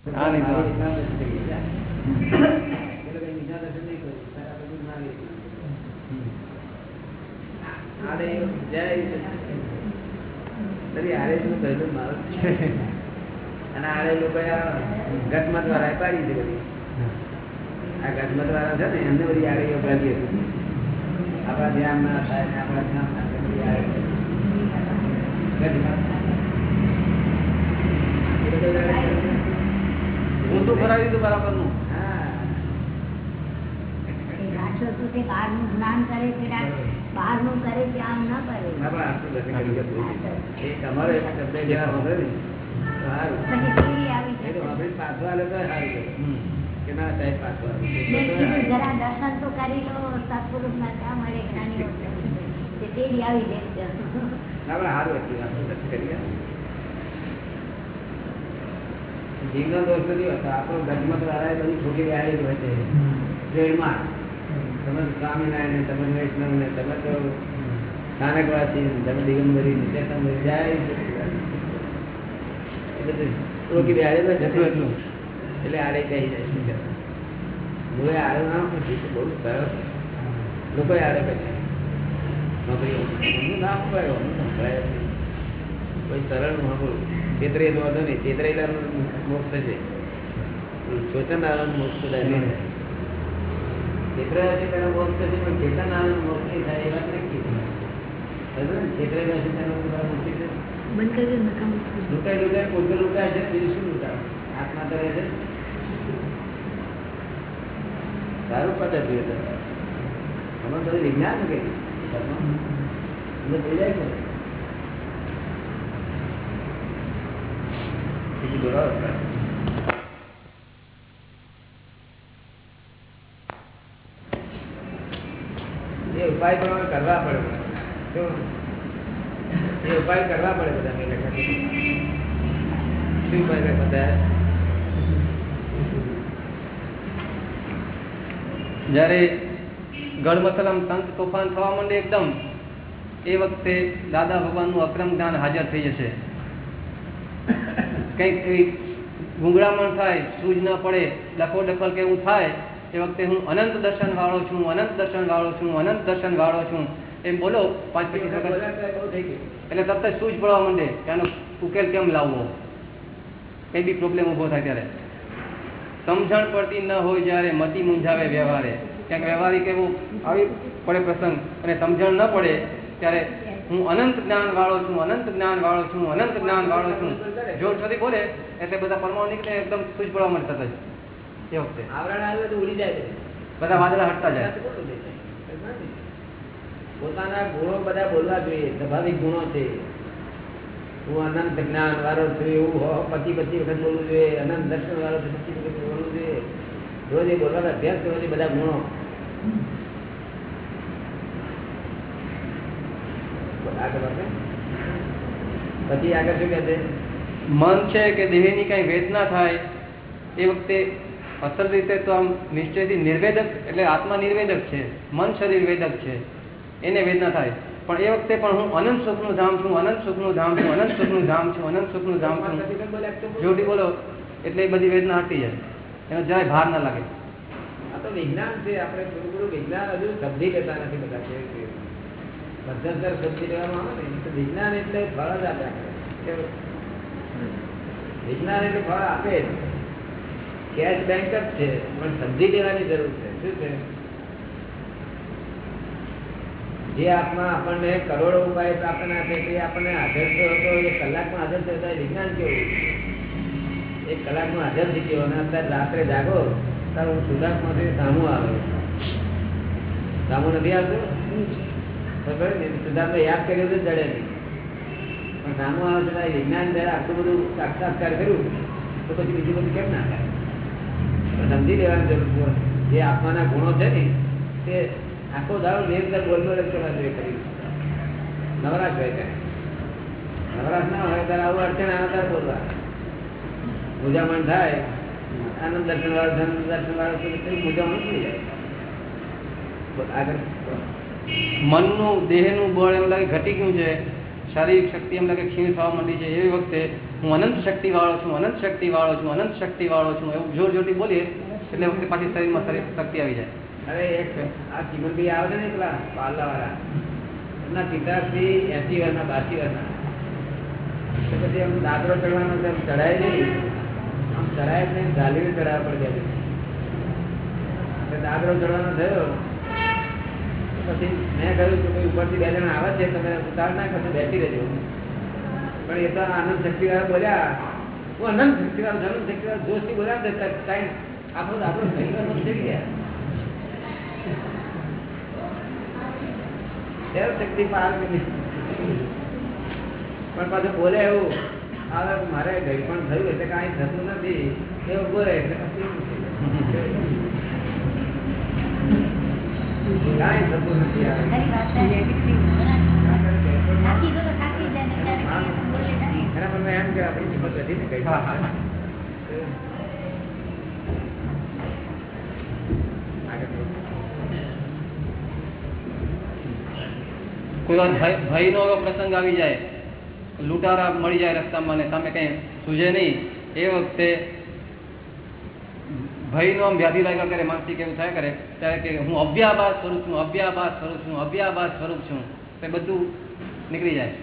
આ પાડી છે ને, એમને બધી આડે યોગાડી હતી. આપણા ધ્યાન ના થાય આપણા ધ્યાન ના થાય તો કરાવી દીધું બરાબરનું દર્શન તો કરી લો સત્પુરુષ ના ત્યાં મળે જ્ઞાનીઓ આવી જાય. સારું હતું આપણે દર્શન કરીએ જીવનો દોષ નથી હોતો? આપણો ગજમત વાળા બધી ખોટી આવેલી હોય છે. ટ્રેડમાર્ક તમે સ્વામિનારાયણ તમે વૈષ્ણવ ને તમે તો સ્થાનકવાસી ને તમે દિગંબરી ને ચેતંબરી જાય એ બધું રોકી બેહાડી હોય. એટલું એટલું એટલે આડે કહી જાય શું મૂળે આડે નામ નથી બહુ સરળ લોકો આડે કહે છે નોકરી નામ સંભળાય કોઈ સરળનું સાંભળવું છેતરે તો વાંધો નહીં છેતરેલાનું મોક્ષ થશે. શોષણવાળાનું મોક્ષ કદાચ નહીં. થાય છેતરાયા છે તેનો મોક્ષ થશે પણ ચેતનવાળાનું મોક્ષ નહીં થાય એ વાત નક્કી સમજો? છેતરેલા છે તેનો મોક્ષ કરી. લૂંટાઈ લૂંટાઈ પોતે લૂંટાય છે બીજું શું લૂંટાય આત્મા છે? સારું પદ્ધતિ અમે બધું વિજ્ઞાન કે? અમને થઈ જાય છે બીજું દોડાવો એ ઉપાય પણ કરવા પડે એ ઉપાય કરવા પડે બધા શું બધા? જ્યારે ગઢમથલમ સંત તોફાન થવા માંડે એકદમ, એ વખતે દાદા ભગવાનનું અક્રમ જ્ઞાન હાજર થઈ જશે. કંઈક ગુંગળામણ થાય સૂજ ન પડે ડખો ડખલ કે એવું થાય એ વખતે હું અનંત દર્શન વાળો છું અનંત દર્શન વાળો છું અનંત દર્શન વાળો છું. એમ બોલો પાંચ પચીસ વખત. એટલે તરત જ સૂજ પડવા માંડે કે આનો ઉકેલ કેમ લાવવો? કઈ બી પ્રોબ્લેમ ઊભો થાય ત્યારે. સમજણ પડતી ન હોય જ્યારે મતિ મૂંઝાવે વ્યવહારે. ક્યાંક વ્યવહારિક એવું આવી પડે પ્રસંગ અને સમજણ ન પડે ત્યારે હું અનંત જ્ઞાન વાળો છું અનંત જ્ઞાન વાળો છું અનંત જ્ઞાન વાળો છું. જોર સુધી બોલે એટલે બધા પરમાણુ નીકળે એકદમ સૂજ પડવા માંડે હતા. એ વખતે બધું. વાદળા હટતા જાય. પોતાના ગુણો બધા બોલવા જોઈએ સ્વાભાવિક ગુણો છે. હું અનંત જ્ઞાન વાળો છું એવું હો પચી પચી વખત બોલવું જોઈએ. અનંત દર્શન વાળો છું પચી વખત બોલવું જોઈએ. રોજ એ બોલવાનો અભ્યાસ કરવો જોઈએ બધા ગુણો આગળ વધે. પછી આગળ શું કહે છે? મન છે કે દેહની કઈ વેદના થાય એ વખતે અસલ રીતે તો આમ નિશ્ચયથી નિર્વેદક એટલે આત્મા નિર્વેદક છે. મન શરીર વેદક છે. એને વેદના થાય. પણ એ વખતે પણ હું અનંત સુખનું ધામ છું અનંત સુખનું ધામ છું અનંત સુખનું ધામ છું અનંત સુખનું ધામ છું. જોડી બોલો. એટલે એ બધી વેદના હટી જાય. એનો જરાય ભાર ના લાગે. આ તો વિજ્ઞાન છે આપણે થોડું થોડું વિજ્ઞાન હજુ સમજી લેતા નથી બધા. પદ્ધતસર વિજ્ઞાન એટલે ફળ જ આપ્યા વિજ્ઞાન એટલે ફળ આપે કેશ બેંક જ છે, પણ સમજી લેવાની જરૂર છે. શું છે? જે આત્મા આપણને કરોડો ઉપાય પ્રાપ્ત ના તે આપણને હાજર થયો હતો એ કલાકમાં હાજર થયો હતા વિજ્ઞાન કેવું? એક કલાકમાં હાજર થઈ ગયો અને અત્યારે રાત્રે જાગો ત્યારે હું સુધાર્થમાંથી સામું આવે. સામું નથી આવતું? સુધાર્થને યાદ કર્યો તો જડે નહીં. પણ સામું આવે વિજ્ઞાન જયારે આટલું બધું સાક્ષાત્કાર કર્યું, તો પછી બીજું બધું કેમ ના થાય? સમજી લેવાની જરૂર જે આત્માના ગુણો છે ને, તે આખો દારો નિરંતર બોલ બોલ જ જોઈએ કરી નવરાશ હોય ત્યારે. નવરાશ ના હોય ત્યારે આવું અડચણ આવે ત્યારે બોલવા પૂજામણ થાય, આનંદ દર્શન વાળો, ધન દર્શન વાળો, તો થઈ જાય. આગળ. મનનું, દેહનું, બળ એમ લાગે ઘટી ગયું છે. શારીરિક શક્તિ એમ લાગે ક્ષીણ થવા માંડી છે. એવી વખતે હું અનંત શક્તિ વાળો છું, અનંત શક્તિ વાળો છું, અનંત શક્તિ વાળો છું, એવું જોર જોરથી બોલીએ, એટલે વખતે પાછી શરીરમાં શરીર શક્તિ આવી જાય. અરે એક આ ચીમનભાઈ આવે છે ને પેલા પાર્લાવાળા એમના પિતાશ્રી એસી વર્ષના, બાસી વર્ષના. પછી એમ દાદરો ચડવાનો એમ ચડાય નહીં. આમ ચડાય નહીં ગાલીને ચડાવવા પડી જાય દાદરો ચડવાનો થયો. પછી મેં કહ્યું કે ઉપરથી બે જણા આવે છે તમે ઉતાર ના કરશો બેસી રહેજો. પણ એ તો આનંદ શક્તિવાળા બોલ્યા હું અનંત શક્તિવાળો છું, અનંત શક્તિવાળો જોશથી બોલ્યા ને ટાઈમ આપણો દાદરો શરીરમાં થઈ ગયા. શક્તિ પાર કરી. પણ પાછું બોલે એવું હવે મારે ગઈ પણ થયું એટલે કાંઈ થતું નથી એવું બોલે એટલે પછી કાંઈ થતું નથી આ. ખરી વાત છે. થાકી ગયો તો થાકી જ જાય ને ત્યારે કંઈ બોલે નહીં. એમ કે આપણી કિંમત વધી ને. કોઈ વાર ભય ભયનો પ્રસંગ આવી જાય લૂંટારા મળી જાય રસ્તામાં ને સામે કઈ સૂઝે નહીં એ વખતે ભયનો વ્યાધિ લાગ્યા કરે માનસિક એવું થાય કરે? ત્યારે કે હું અવ્યાભાસ સ્વરૂપ છું અવ્યાભાસ સ્વરૂપ છું અવ્યાભાસ સ્વરૂપ છું. તો બધું નીકળી જાય.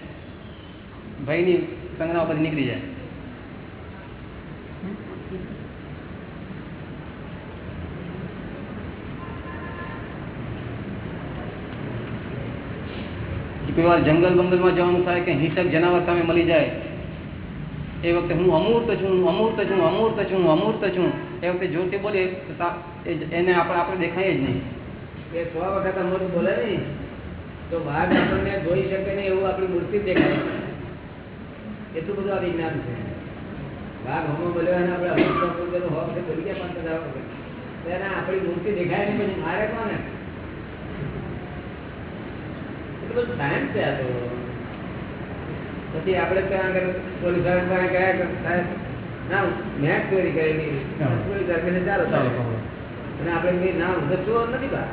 ભયની સંજ્ઞાઓ બધી નીકળી જાય. કોઈ વાર જંગલ બંગલમાં જવાનું થાય કે હિંસક જનાવર સામે મળી જાય, એ વખતે હું અમૂર્ત છું, હું અમૂર્ત છું અમૂર્ત છું અમૂર્ત છું. એ વખતે જોરથી એ- એને આપણે આપણે દેખાય જ નહીં. એ સો વખત અમૃત બોલે નહીં તો વાઘ આપણને જોઈ શકે નહીં એવું આપણી મૂર્તિ દેખાય. એટલું બધું આ વિજ્ઞાન છે. વાઘ હોમો બોલ્યો અને આપણે જેનું હોમ છે બોલી ગયા પાંચ હજાર વખત. એને આપણી મૂર્તિ દેખાય નહીં, પછી મારે કોને? એટલું બધું સાયન્સ છે આ તો. પછી આપણે ત્યાં આગળ પોલીસવાળા ગયા સાહેબ મેં ચોરી કરેલી હા. પોલીસવાળા કહે, ચાલો ચાલો સાહેબ. પકડો. અને આપણે ના હું તો નથી બા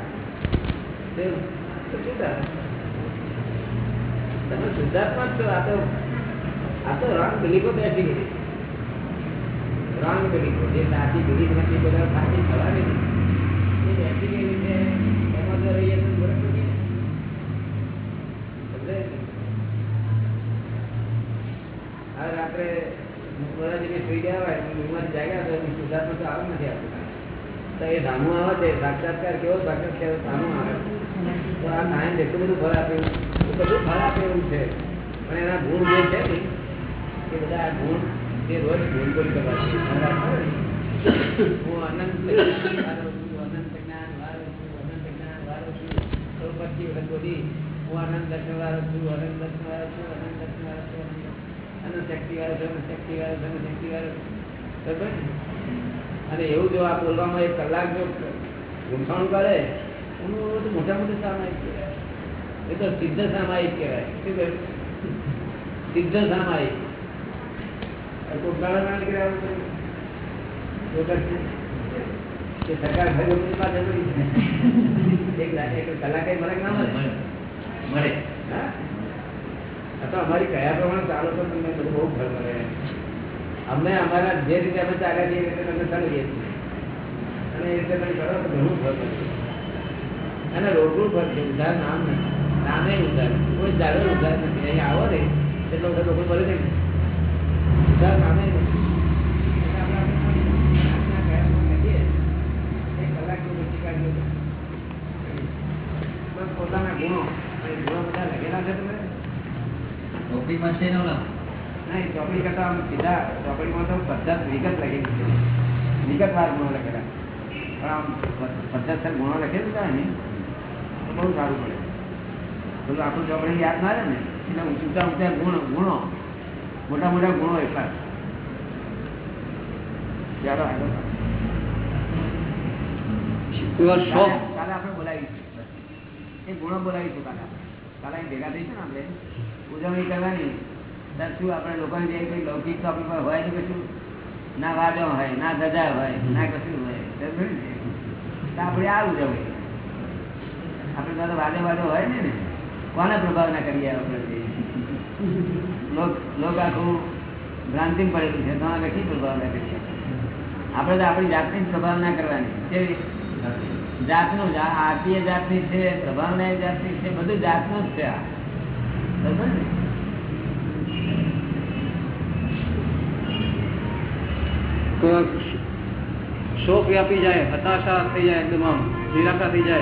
તે તો શું કરે? તમે શુદ્ધાત્મા છો આ તો આ તો રંગ બિલીફો બેસી ગઈ રંગ બિલીફો જે સાચી બિલીફ નથી બધા સાચી થવાની. એ બેસી ગયેલી છે એમાં રહીએ તો બરાબર સમજાય હવે રાત્રે એ ધામું આવે હું છું, અનંત જ્ઞાન છું, અનંત જ્ઞાન વાળો છું. તો આનંદ વાળો છું, અનંત દર્શન વાળો છું, અનંત દર્શન વાળો છું શક્તિ વાળો શક્તિ વાળો શક્તિ વાળો? અને એવું જો આ બોલવામાં એક કલાક જો ગૂંથાણું કરે એનું બધું મોટા મોટું સામાયિક કહેવાય. એ તો સિદ્ધ સામાયિક કહેવાય. શું કહેવાય સિદ્ધ સામાયિક. ગાળા ના નીકળે આવું બધું. વગર છે. કે સરકાર ભાઈ પાસે એક કલાકે મને ના મળે મળે. હા? અમારી કયા પ્રમાણે ચાલો તો તમને બહુ ફળ મળે. અમને અમારા જે રીતે અમે ચાલ્યા છીએ એ રીતે તમને સમજીએ છીએ અને એ રીતે તમે કરો તો ઘણું ફળ મળે. અને રોટલું ફળ છે, ઉધાર નામ નથી. નામે ઉધાર કોઈ જાડો ઉધાર નથી. અહીં આવો ને, એટલો બધા લોકો બોલે છે ઉધાર નામે નથી એટલે આપણે આપણે આજના કયા પ્રમાણે લખીએ, એક કલાકનું લખી કાઢ્યું. બસ પોતાના ગુણો અને ગુણો બધા લખેલા છે તમે ટોપીમાં છે ને ઓલા? નહીં ચોપડી કરતા આમ સીધા. ચોપડીમાં તો પચાસ વિગત લખેલી છે. વિગતવાર ગુણો લખેલા. પણ આમ પચાસ સર ગુણો લખેલું હતા ને તો બહુ સારું પડે. પેલું આપણું ચોપડી યાદ ના રહે ને? એટલે ઊંચા ઊંચા ગુણ ગુણો. મોટા મોટા ગુણો એટલા ચાલો આગળ. કોઈ વાર શોખ. કાલે કાલે આપણે બોલાવીશું. એ ગુણો બોલાવીશું કાલે આપણે. કાલે અહીં ભેગા થઈશું ને આપણે. ઉજવણી કરવાની. શું આપણે લોકોને જે કંઈ લૌકિક તો આપણી હોય તો કશું ના વાદો હોય, ના ધજા હોય, ના કશું હોય. તો આપણે આ ઉજવણી. આપણે તો વાદે વાદો હોય ને ને. કોને પ્રભાવ ના કરીએ આપણે લોક આખું ભ્રાંતિ પડેલું છે. તો આગળ શી પ્રભાવ ના કરીએ? આપણે તો આપણી જાતની પ્રભાવ ના કરવાની. કેવી? જાતનું આરતીય જાતની છે, પ્રભાવના જાતની છે, બધું જાતનું જ છે આ બરોબર ને કોઈ વાર શોક વ્યાપી જાય, હતાશા થઈ જાય એકદમ નિરાશા થઈ જાય.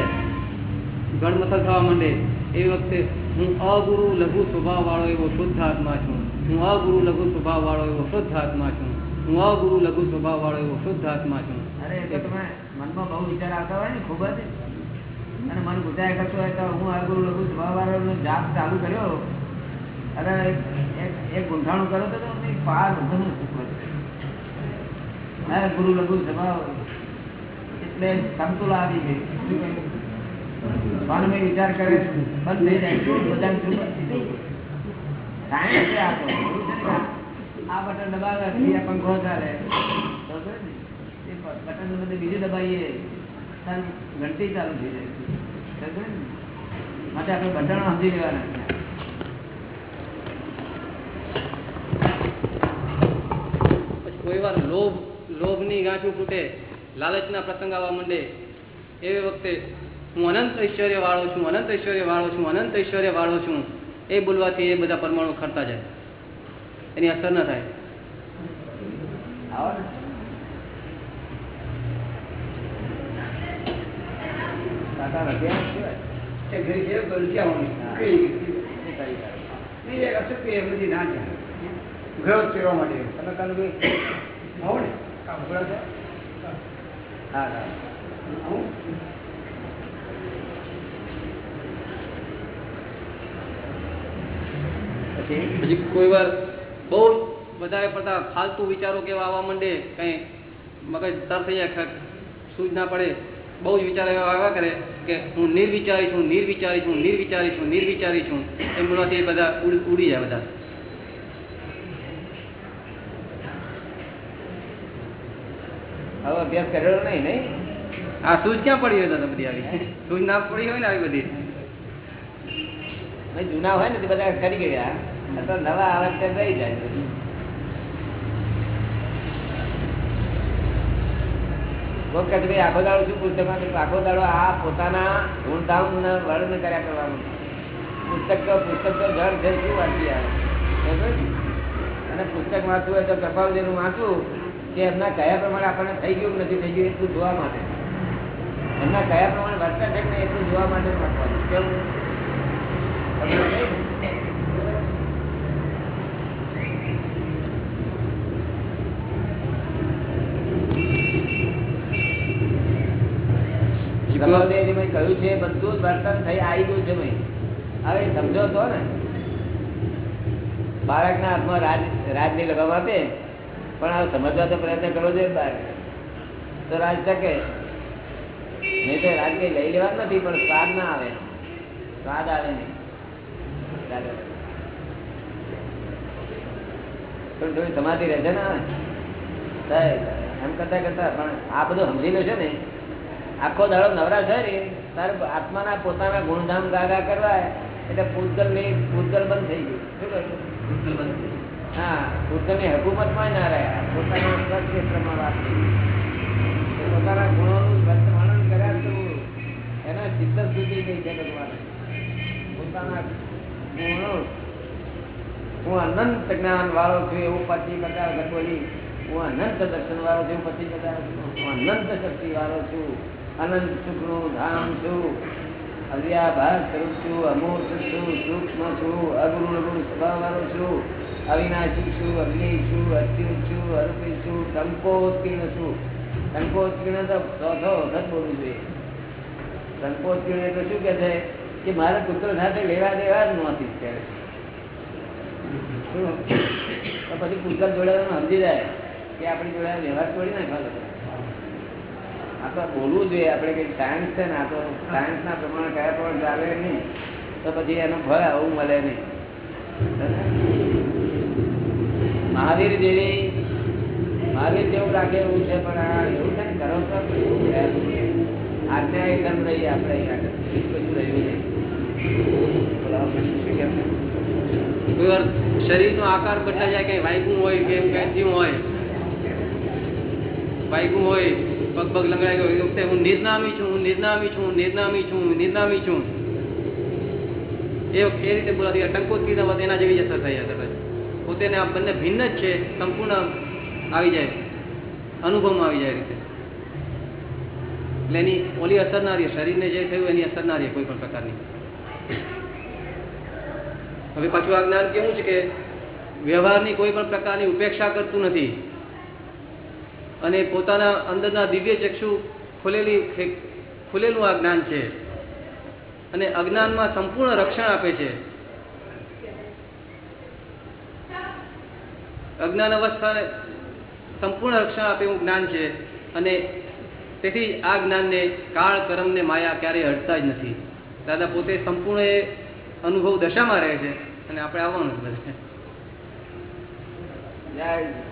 ગણમથલ થવા માંડે એ વખતે હું અગુરુ લઘુ સ્વભાવ વાળો એવો શુદ્ધ આત્મા છું. હું અગુરુ લઘુ સ્વભાવ વાળો એવો શુદ્ધ આત્મા છું. હું અગુરુ લઘુ સ્વભાવ વાળો એવો શુદ્ધ આત્મા છું. અરે તો તમે મનમાં બહુ વિચાર આવતા હોય ને, ખૂબ જ. અને મન ગુજાયા કરતું હોય તો હું આ ગુરુ લઘુ સ્વભાવ જાપ ચાલુ કર્યો? અને એક- એક કરો તો પાર બધું મારે ગુરુ લઘુ સ્વભાવ એટલે સમતુલા આવી ગઈ. મનમાં વિચાર કરે બંધ થઈ જાય. છે આ બટન દબાવવાથી આ પંખો ચાલે. બટન બધે બીજું દબાવીએ. ઘંટી ચાલુ થઈ જાય? માટે આપણે બટનો સમજી લેવાના કોઈ વાર લોભ લોભની ગાંઠું ફૂટે લાલચના પ્રસંગ આવવા માંડે એ વખતે હું અનંત ઐશ્વર્ય વાળો છું અનંત ઐશ્વર્ય વાળો છું અનંત ઐશ્વર્ય વાળો છું એ બોલવાથી એ બધા પરમાણુ ખરતા જાય. એની અસર ના થાય આવો ને. કાકા રખિયા નથી હોય? એ ઘરે છે તો નથી આવવાનું. હા. કઈ શું કરી કાઢો? નહીં, એ અશક્ય એ બધી ના જાય ઘર જ પહેરવા માટે તમે કાલે કોઈ આવો ને. કામ ઉભરા છો? હા હા. આવું? પછી કોઈ વાર બહુ વધારે પડતા ફાલતુ વિચારો કેવા આવવા માંડે, કંઈ મગજ તર થઈ જાય સૂજ ના પડે, બહુ જ વિચારો એવા આવ્યા કરે. કે હું નિર્વિચારી છું નિર્વિચારી છું નિર્વિચારી છું નિર્વિચારી છું એમ બોલવાથી બધા ઉડી જાય બધા. હવે અભ્યાસ કરેલો નહીં નહીં? આ સૂજ ક્યાં પડી હોય દાદા બધી આવી? સૂજ ના પડી હોય ને આવી બધી? જૂના હોય ને તે બધા કરી ગયા. નવા આવે રહી જાય. કોક કહે ભાઈ, આખો દાડો શું પુસ્તકમાં આખો દાડો આ પોતાના ધૂમધામ વર્ણન કર્યા કરવાનું પુસ્તક તો પુસ્તક તો જળ છે શું વાંચી આવે અને પુસ્તક વાંચવું હોય તો કપાલજીનું વાંચવું, કે એમના કયા પ્રમાણે આપણને થઈ ગયું નથી થઈ ગયું એટલું જોવા માટે. એમના કયા પ્રમાણે વર્તન છે એટલું જોવા માટે વાંચવાનું કેવું તમને કહે ને? કમલદેવજી ભાઈ કહ્યું છે બધું જ વર્તન થઈ આવી ગયું છે ભાઈ. હવે સમજો તો ને. બાળકના હાથમાં રાજ રાજની લગામ આપે પણ હવે સમજવા તો પ્રયત્ન કરવો જોઈએ બાળક તો રાજ શકે નહીં તો રાજ કઈ લઈ લેવા નથી પણ સ્વાદ ના આવે. સ્વાદ આવે નહીં. થોડી થોડી સમાધિ રહેશે ને? એમ કરતા કરતા પણ આ બધું સમજી લેશે ને. આખો દાડો નવરા ને તારે આત્માના પોતાના ગુણધામ ગાગા કરવા એટલે પૂતગલની પૂતગલ બંધ થઈ ગયું. શું કહ્યું હા પૂતગલની હકુમતમાં ના રહ્યા. પોતાના સ્વક્ષેત્રમાં વાત થઈ. પોતાના ગુણોનું વર્તમાન કર્યા તો એના ચિત્ત સુધી ગઈ છે ભગવાન. પોતાના ગુણો હું અનંત જ્ઞાન વાળો છું એવું પછી બધા ગટોલી હું અનંત દર્શન વાળો છું પતિ બતાવે હું અનંત શક્તિ વાળો છું. અનંત સુખનું ધામ છું. અવ્યાભાસ સ્વરૂપ છું અમૂર્ત છું, સૂક્ષ્મ છું અગુણ અગુણ સ્વભાવ વાળો છું. અવિનાશી છું, અગ્નિ છું અચ્યુત છું, અરૂપી છું ટંકોત્કીર્ણ છું. ટંકોત્કીર્ણ તો ચોથો વખત બોલવું જોઈએ ટંકોત્કીર્ણ એટલે શું કે છે? કે મારે પુત્ર સાથે લેવા દેવા જ નહોતી ત્યારે છે. પછી પુસ્તક જોડાવાનું સમજી જાય કે આપણી જોડે વ્યવહાર છોડી નાખવા આ તો બોલવું જોઈએ આપણે કઈ સાયન્સ છે ને આ તો સાયન્સના પ્રમાણે કયા પ્રમાણે ચાલે નહીં તો પછી એનો ફળ આવું મળે નહીં. મહાવીર જેવી મહાવીર જેવું રાખે એવું છે પણ આ એવું છે ને કરો તો આપણે. આજ્ઞા એકદમ રહી આપણે આગળ. રહ્યું નહીં. બોલો, શું કહેવું? કોઈ વાર શરીરનો આકાર બદલાઈ જાય કે વાયગું હોય કે હોય. વાગ્યું હોય. પગ પગ લંગડાઈ ગયો. એ વખતે હું નિર્નામી છું, હું નિર્નામી છું નિર્નામી છું નિર્નામી છું. એ એ રીતે બોલાતી ટંકોત્રીના વખતે એના જેવી જ અસર થઈ જાય પછી પોતે આ બંને ભિન્ન જ છે. સંપૂર્ણ આવી જાય. અનુભવમાં આવી જાય રીતે. એટલે એની ઓલી અસર ના રહી, શરીરને જે થયું એની અસર ના રહી કોઈ પણ પ્રકારની. હવે પાછું આ જ્ઞાન કેવું છે કે વ્યવહારની કોઈ પણ પ્રકારની ઉપેક્ષા કરતું નથી. અને પોતાના અંદરના દિવ્ય ચક્ષુ ખુલેલી ખુલેલું આ જ્ઞાન છે. અને અજ્ઞાનમાં સંપૂર્ણ રક્ષણ આપે છે. અજ્ઞાન અવસ્થાને સંપૂર્ણ રક્ષણ આપે એવું જ્ઞાન છે. અને તેથી આ જ્ઞાનને કાળ કરમ ને માયા ક્યારેય હટતા જ નથી. દાદા પોતે સંપૂર્ણ અનુભવ દશામાં રહે છે. અને આપણે આવવાનું બધે જય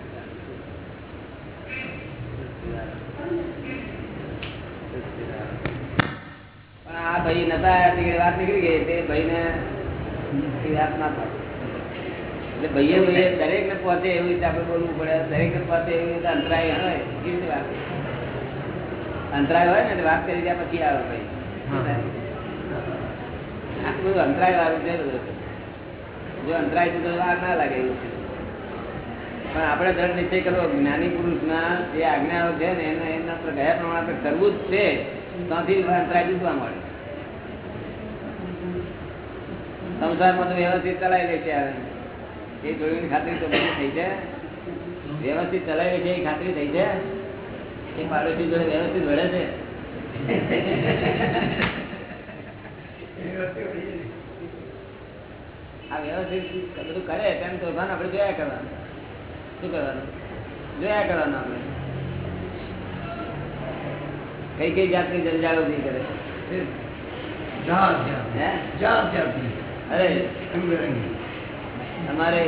આ ભાઈ નતા વાત નીકળી ગઈ તે ભાઈને વાત ના થાય. એટલે ભાઈએ ભાઈએ દરેક ને પહોંચે એવી રીતે આપણે બોલવું પડે દરેક ને પહોંચે એવી રીતે અંતરાય હોય એ રીતે વાત અંતરાય હોય ને વાત કરી ત્યાં પછી આવે ભાઈ. આટલું અંતરાય વાળું છે જો અંતરાય તો વાર ના લાગે એવું છે. પણ આપણે દ્રઢ નિશ્ચય કરવો જ્ઞાની પુરુષના જે આજ્ઞાઓ છે ને એને એના ગયા પ્રમાણે આપણે કરવું જ છે. ત્યાંથી અંતરાય જીતવા મળે. સંસારમાં તો વ્યવસ્થિત ચલાવી લે છે એ જોઈને ખાતરી તો બધી થઈ છે વ્યવસ્થિત ચલાવી લે છે એ ખાતરી થઈ છે એ પાડોશી જોડે વ્યવસ્થિત વળે છે. આ વ્યવસ્થિત બધું કરે તેમ તો ભાન આપણે જોયા કરવાનું. શું કરવાનું? જોયા કરવાનું આપણે. કઈ કઈ જાતની જંજાળો નહીં કરે અરે તમારે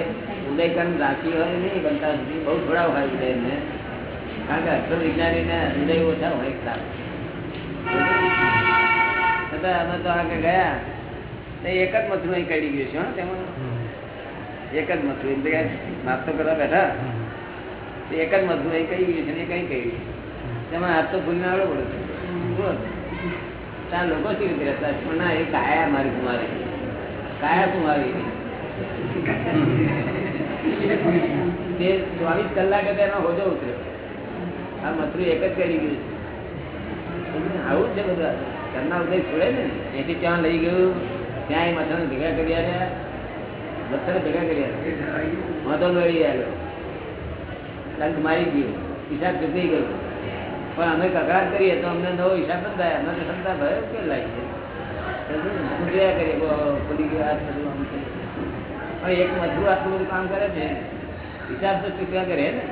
રાશિ હોય નહીં બનતા સુધી બહુ થોડા હોય ઉદયને. કારણ કે અક્ષર વિજ્ઞાનીને ઉદય ઓછા હોય છતાં અમે તો આગળ ગયા. એક જ મથું અહીં કરી ગયું છે તેમાં. એક જ મથું એમ તો નાસ્તો કરવા બેઠા. એક જ મથું એ કઈ ગયું છે ને કઈ કહી તેમાં હાથ તો ભૂલને આવડો પડે ત્યાં લોકો શી રીતે રહેતા? પણ ના, એ કાયા મારી કુમારી. કાયા કુમારી. તે ચોવીસ કલાકે તેનો હોજો ઉતર્યો. આ મથુરી એક જ કરી ગયું છે. આવું જ છે બધા. ઘરના ઉદય છોડે ને. એથી ત્યાં લઈ ગયું. ત્યાં એ મથાને ભેગા કરી આવ્યા મથાને ભેગા કરી આવ્યા એ ધરાઈ ગયું. વાંધો લડી આવ્યો ડંક મારી ગયો હિસાબ ચૂકી ગયો. પણ અમે કકડાટ કરીએ તો અમને નવો હિસાબ થાય અમને તો ક્ષમતા ભયો કે લાગી જોયા કરીએ. ખુલી પણ એક મજૂર આટલું બધું કામ કરે છે. હિસાબ તો ચૂક્યા કરે ને.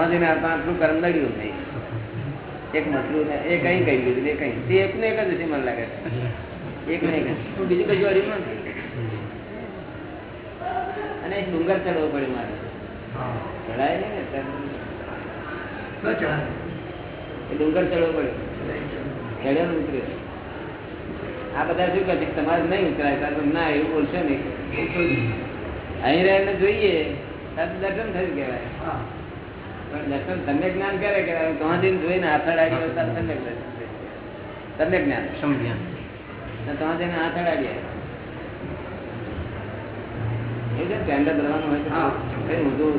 આપણે આટલું કર્મ નડ્યું નહીં. એક મજૂર ને એ કઈ કહી ગયું એ કઈ. તે એક એક જ હશે મને લાગે એક ને બીજું કઈ અડીમાં નથી? અને ડુંગર ચડવો પડે મારે. ચડાય નહીં ને ડુંગર ચડવો પડે ચડ્યો ઉતર્યો. આ બધા શું કહે તમારે નહીં ઉતરાય ના એવું બોલશો નહીં. નહીં. અહીં રહીને જોઈએ ત્યારે તો દર્શન થયું કહેવાય. પણ દર્શન તમને જ્ઞાન કરે કહેવાય તમારી જોઈને હાથ આવી તમને તમને જ્ઞાન. સમજ્યા તમારે હાથ અડાડીએ એટલે છે ટેન્ડર ભરવાનું હોય હા. કઈ ઊંધું